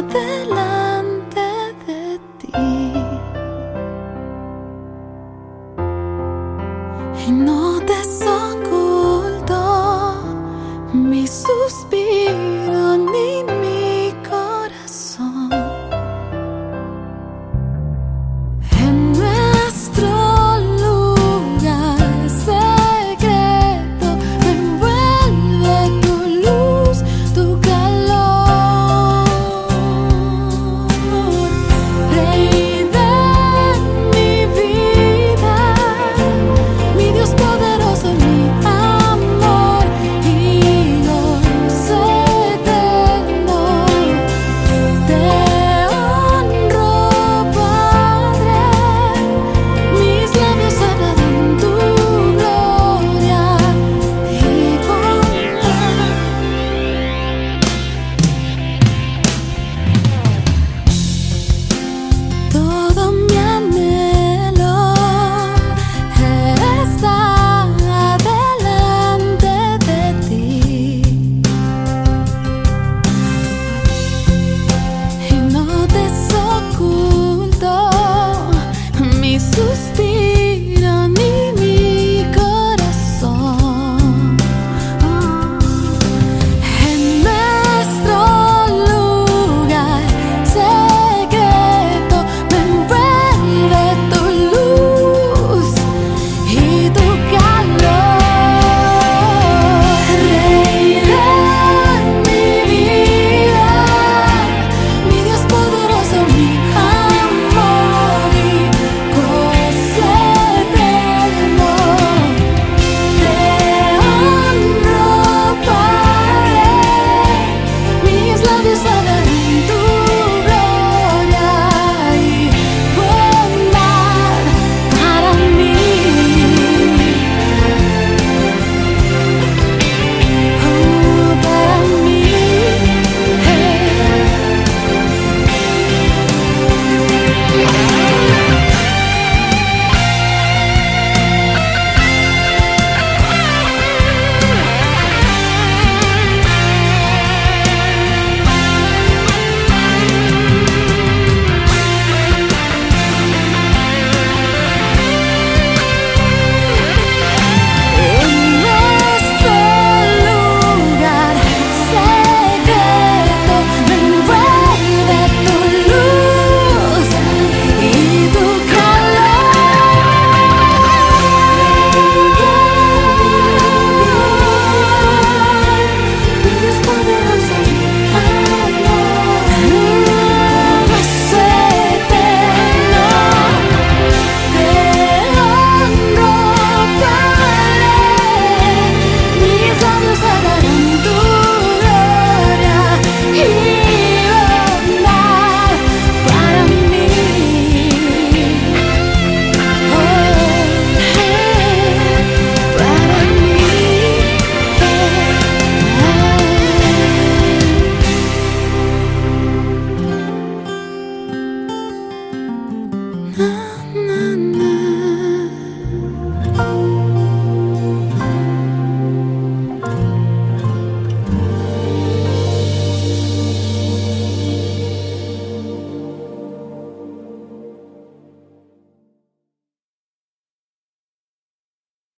Babylon.